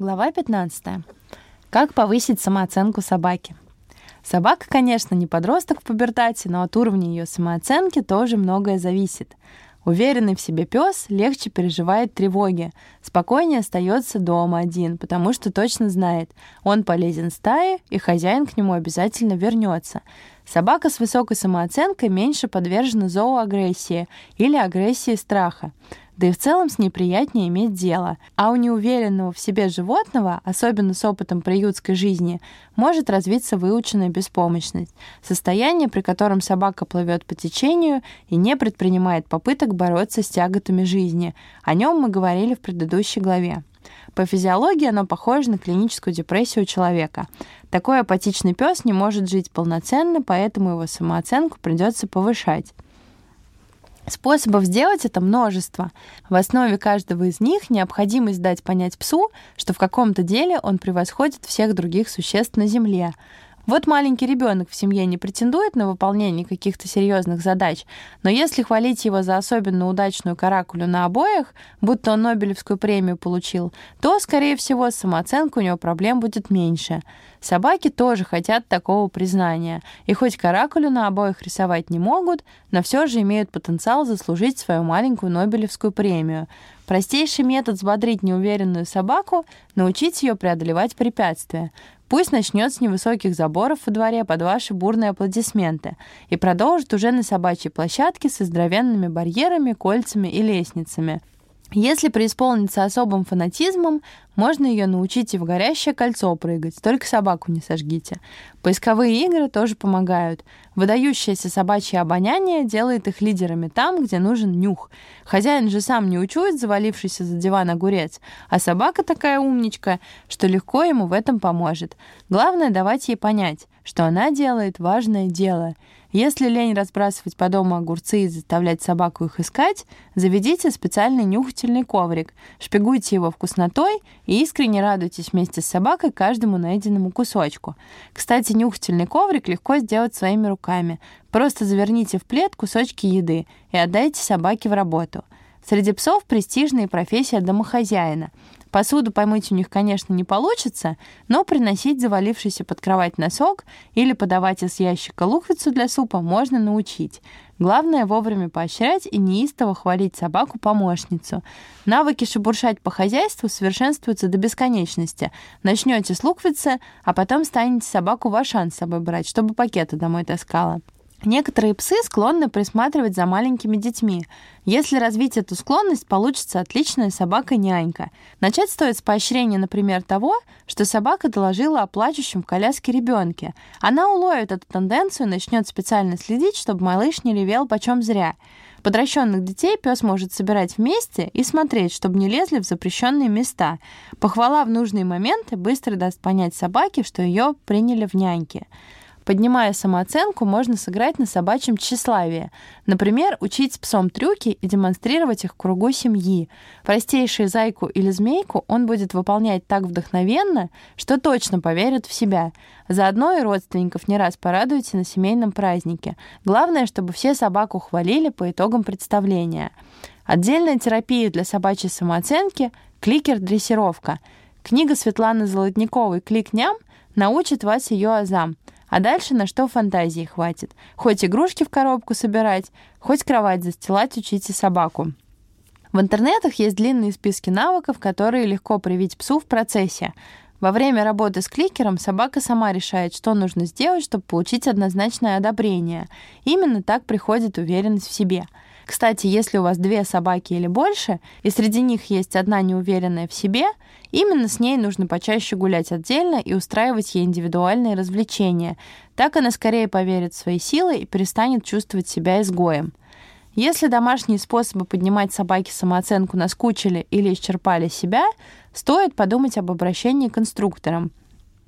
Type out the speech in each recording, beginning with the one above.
Глава 15. Как повысить самооценку собаки? Собака, конечно, не подросток в пубертате, но от уровня ее самооценки тоже многое зависит. Уверенный в себе пес легче переживает тревоги, спокойнее остается дома один, потому что точно знает, он полезен стае, и хозяин к нему обязательно вернется. Собака с высокой самооценкой меньше подвержена зооагрессии или агрессии страха да и в целом с ней приятнее иметь дело. А у неуверенного в себе животного, особенно с опытом приютской жизни, может развиться выученная беспомощность, состояние, при котором собака плывет по течению и не предпринимает попыток бороться с тяготами жизни. О нем мы говорили в предыдущей главе. По физиологии оно похоже на клиническую депрессию человека. Такой апатичный пес не может жить полноценно, поэтому его самооценку придется повышать. Способов сделать это множество. В основе каждого из них необходимость дать понять псу, что в каком-то деле он превосходит всех других существ на Земле. Вот маленький ребенок в семье не претендует на выполнение каких-то серьезных задач, но если хвалить его за особенно удачную каракулю на обоях, будто он Нобелевскую премию получил, то, скорее всего, самооценка у него проблем будет меньше. Собаки тоже хотят такого признания, и хоть каракулю на обоих рисовать не могут, но все же имеют потенциал заслужить свою маленькую Нобелевскую премию. Простейший метод взбодрить неуверенную собаку — научить ее преодолевать препятствия. Пусть начнет с невысоких заборов во дворе под ваши бурные аплодисменты и продолжит уже на собачьей площадке со здоровенными барьерами, кольцами и лестницами. Если преисполниться особым фанатизмом, можно ее научить и в горящее кольцо прыгать, только собаку не сожгите. Поисковые игры тоже помогают. Выдающееся собачье обоняние делает их лидерами там, где нужен нюх. Хозяин же сам не учует завалившийся за диван огурец, а собака такая умничка, что легко ему в этом поможет. Главное давать ей понять, что она делает важное дело — если лень разбрасывать по дому огурцы и заставлять собаку их искать, заведите специальный нюхательный коврик, шпигуйте его вкуснотой и искренне радуйтесь вместе с собакой каждому найденному кусочку. Кстати, нюхательный коврик легко сделать своими руками. Просто заверните в плед кусочки еды и отдайте собаке в работу. Среди псов престижная профессия домохозяина. Посуду помыть у них, конечно, не получится, но приносить завалившийся под кровать носок или подавать из ящика луковицу для супа можно научить. Главное вовремя поощрять и неистово хвалить собаку-помощницу. Навыки шебуршать по хозяйству совершенствуются до бесконечности. Начнете с луковицы, а потом станете собаку в ашан с собой брать, чтобы пакеты домой таскала. Некоторые псы склонны присматривать за маленькими детьми. Если развить эту склонность, получится отличная собака-нянька. Начать стоит с поощрения, например, того, что собака доложила о плачущем в коляске ребенке. Она уловит эту тенденцию и начнет специально следить, чтобы малыш не ревел почем зря. Подращенных детей пес может собирать вместе и смотреть, чтобы не лезли в запрещенные места. Похвала в нужные моменты быстро даст понять собаке, что ее приняли в няньки. Поднимая самооценку, можно сыграть на собачьем тщеславии. Например, учить с псом трюки и демонстрировать их кругу семьи. Простейшую зайку или змейку он будет выполнять так вдохновенно, что точно поверит в себя. Заодно и родственников не раз порадуйте на семейном празднике. Главное, чтобы все собаку хвалили по итогам представления. Отдельная терапия для собачьей самооценки — кликер-дрессировка. Книга Светланы Золотниковой «Клик-ням» научит вас ее азам — а дальше на что фантазии хватит. Хоть игрушки в коробку собирать, хоть кровать застилать, учите собаку. В интернетах есть длинные списки навыков, которые легко привить псу в процессе. Во время работы с кликером собака сама решает, что нужно сделать, чтобы получить однозначное одобрение. Именно так приходит уверенность в себе — кстати, если у вас две собаки или больше, и среди них есть одна неуверенная в себе, именно с ней нужно почаще гулять отдельно и устраивать ей индивидуальные развлечения. Так она скорее поверит в свои силы и перестанет чувствовать себя изгоем. Если домашние способы поднимать собаке самооценку наскучили или исчерпали себя, стоит подумать об обращении к инструкторам.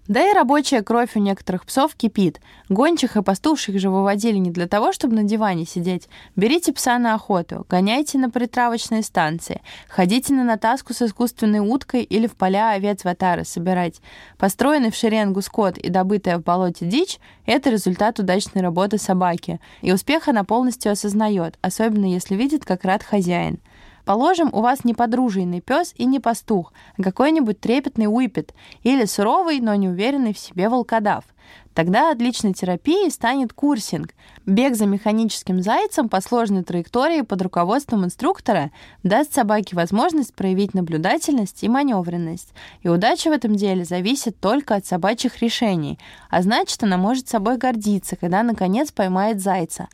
Да и рабочая кровь у некоторых псов кипит. Гончих и пастушек же выводили не для того, чтобы на диване сидеть. Берите пса на охоту, гоняйте на притравочные станции, ходите на натаску с искусственной уткой или в поля овец ватары собирать. Построенный в шеренгу скот и добытая в болоте дичь — это результат удачной работы собаки. И успех она полностью осознает, особенно если видит, как рад хозяин. Положим, у вас не подружийный пес и не пастух, а какой-нибудь трепетный уипет или суровый, но неуверенный в себе волкодав. Тогда отличной терапией станет курсинг. Бег за механическим зайцем по сложной траектории под руководством инструктора даст собаке возможность проявить наблюдательность и маневренность. И удача в этом деле зависит только от собачьих решений, а значит, она может собой гордиться, когда наконец поймает зайца.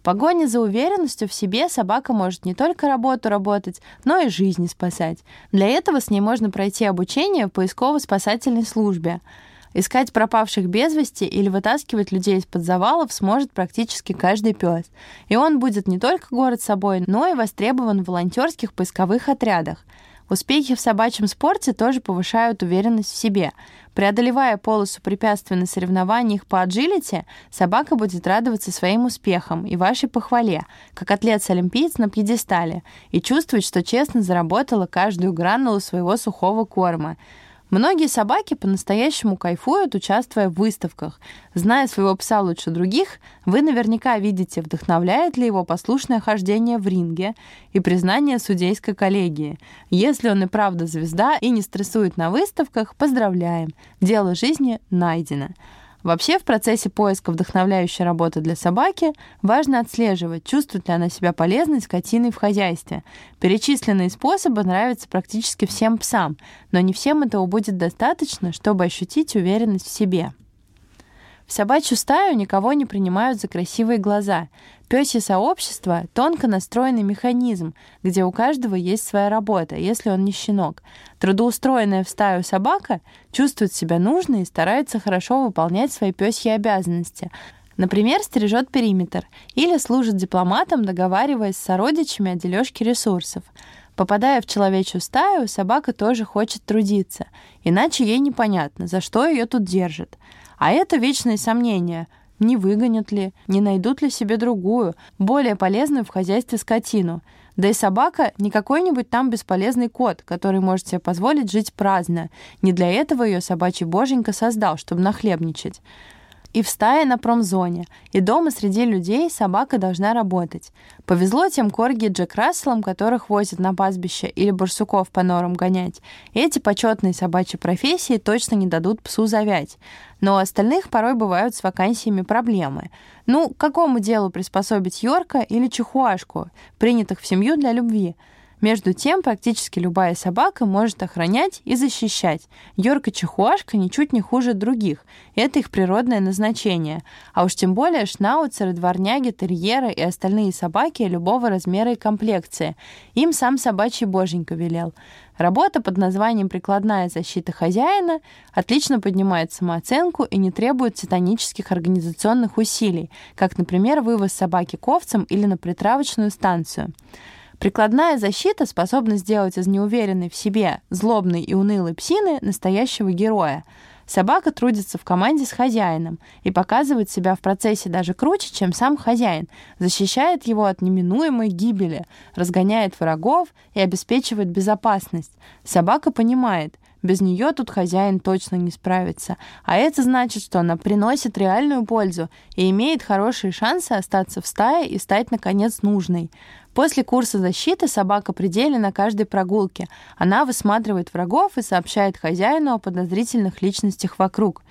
В погоне за уверенностью в себе собака может не только работу работать, но и жизни спасать. Для этого с ней можно пройти обучение в поисково-спасательной службе. Искать пропавших без вести или вытаскивать людей из-под завалов сможет практически каждый пес. И он будет не только город собой, но и востребован в волонтерских поисковых отрядах. Успехи в собачьем спорте тоже повышают уверенность в себе. Преодолевая полосу препятствий на соревнованиях по аджилити, собака будет радоваться своим успехам и вашей похвале, как атлет-олимпиец на пьедестале, и чувствовать, что честно заработала каждую гранулу своего сухого корма. Многие собаки по-настоящему кайфуют, участвуя в выставках. Зная своего пса лучше других, вы наверняка видите, вдохновляет ли его послушное хождение в ринге и признание судейской коллегии. Если он и правда звезда и не стрессует на выставках, поздравляем. Дело жизни найдено. Вообще, в процессе поиска вдохновляющей работы для собаки важно отслеживать, чувствует ли она себя полезной скотиной в хозяйстве. Перечисленные способы нравятся практически всем псам, но не всем этого будет достаточно, чтобы ощутить уверенность в себе. В собачью стаю никого не принимают за красивые глаза. Пёсье сообщество — тонко настроенный механизм, где у каждого есть своя работа, если он не щенок. Трудоустроенная в стаю собака чувствует себя нужной и старается хорошо выполнять свои пёсьи обязанности. Например, стережет периметр или служит дипломатом, договариваясь с сородичами о дележке ресурсов. Попадая в человечью стаю, собака тоже хочет трудиться, иначе ей непонятно, за что ее тут держат. А это вечные сомнения. Не выгонят ли, не найдут ли себе другую, более полезную в хозяйстве скотину. Да и собака не какой-нибудь там бесполезный кот, который может себе позволить жить праздно. Не для этого ее собачий боженька создал, чтобы нахлебничать и в стае на промзоне, и дома среди людей собака должна работать. Повезло тем корги и Джек Расселам, которых возят на пастбище или барсуков по норам гонять. Эти почетные собачьи профессии точно не дадут псу завять. Но у остальных порой бывают с вакансиями проблемы. Ну, какому делу приспособить Йорка или Чихуашку, принятых в семью для любви? Между тем, практически любая собака может охранять и защищать. Йорка-чихуашка ничуть не хуже других. Это их природное назначение. А уж тем более шнауцеры, дворняги, терьеры и остальные собаки любого размера и комплекции. Им сам собачий боженька велел. Работа под названием «Прикладная защита хозяина» отлично поднимает самооценку и не требует титанических организационных усилий, как, например, вывоз собаки к овцам или на притравочную станцию. Прикладная защита способна сделать из неуверенной в себе, злобной и унылой псины настоящего героя. Собака трудится в команде с хозяином и показывает себя в процессе даже круче, чем сам хозяин, защищает его от неминуемой гибели, разгоняет врагов и обеспечивает безопасность. Собака понимает, без нее тут хозяин точно не справится. А это значит, что она приносит реальную пользу и имеет хорошие шансы остаться в стае и стать, наконец, нужной. После курса защиты собака пределе на каждой прогулке. Она высматривает врагов и сообщает хозяину о подозрительных личностях вокруг.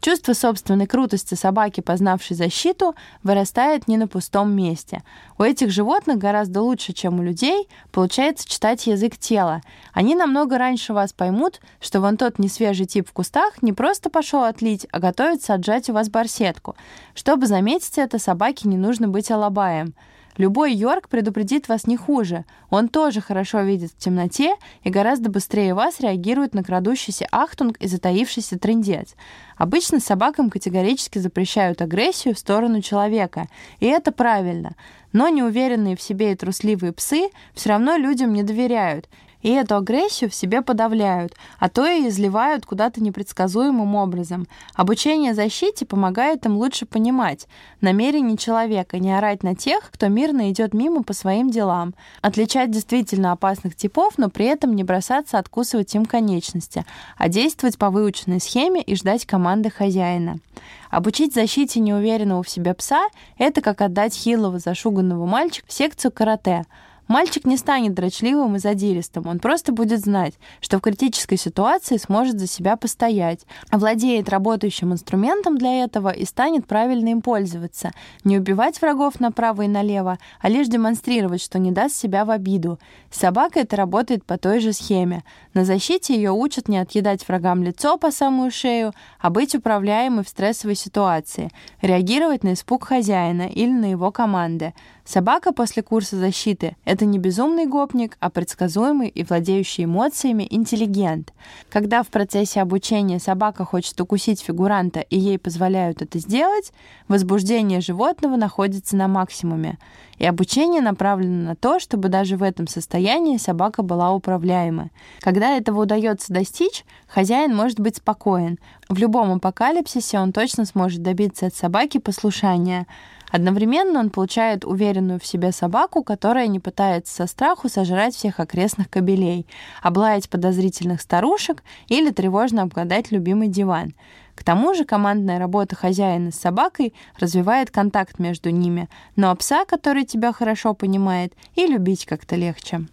Чувство собственной крутости собаки, познавшей защиту, вырастает не на пустом месте. У этих животных гораздо лучше, чем у людей, получается читать язык тела. Они намного раньше вас поймут, что вон тот несвежий тип в кустах не просто пошел отлить, а готовится отжать у вас барсетку. Чтобы заметить это, собаке не нужно быть алабаем. Любой Йорк предупредит вас не хуже. Он тоже хорошо видит в темноте и гораздо быстрее вас реагирует на крадущийся ахтунг и затаившийся трындец. Обычно собакам категорически запрещают агрессию в сторону человека, и это правильно. Но неуверенные в себе и трусливые псы все равно людям не доверяют и эту агрессию в себе подавляют, а то и изливают куда-то непредсказуемым образом. Обучение защите помогает им лучше понимать намерение человека, не орать на тех, кто мирно идет мимо по своим делам, отличать действительно опасных типов, но при этом не бросаться откусывать им конечности, а действовать по выученной схеме и ждать команды хозяина. Обучить защите неуверенного в себе пса – это как отдать хилого зашуганного мальчика в секцию карате – Мальчик не станет дрочливым и задиристым, он просто будет знать, что в критической ситуации сможет за себя постоять, овладеет работающим инструментом для этого и станет правильно им пользоваться, не убивать врагов направо и налево, а лишь демонстрировать, что не даст себя в обиду. С собакой это работает по той же схеме. На защите ее учат не отъедать врагам лицо по самую шею, а быть управляемой в стрессовой ситуации, реагировать на испуг хозяина или на его команды. Собака после курса защиты — это не безумный гопник, а предсказуемый и владеющий эмоциями интеллигент. Когда в процессе обучения собака хочет укусить фигуранта и ей позволяют это сделать, возбуждение животного находится на максимуме. И обучение направлено на то, чтобы даже в этом состоянии собака была управляема. Когда этого удается достичь, хозяин может быть спокоен. В любом апокалипсисе он точно сможет добиться от собаки послушания — Одновременно он получает уверенную в себе собаку, которая не пытается со страху сожрать всех окрестных кобелей, облаять подозрительных старушек или тревожно обгадать любимый диван. К тому же командная работа хозяина с собакой развивает контакт между ними, но пса, который тебя хорошо понимает, и любить как-то легче.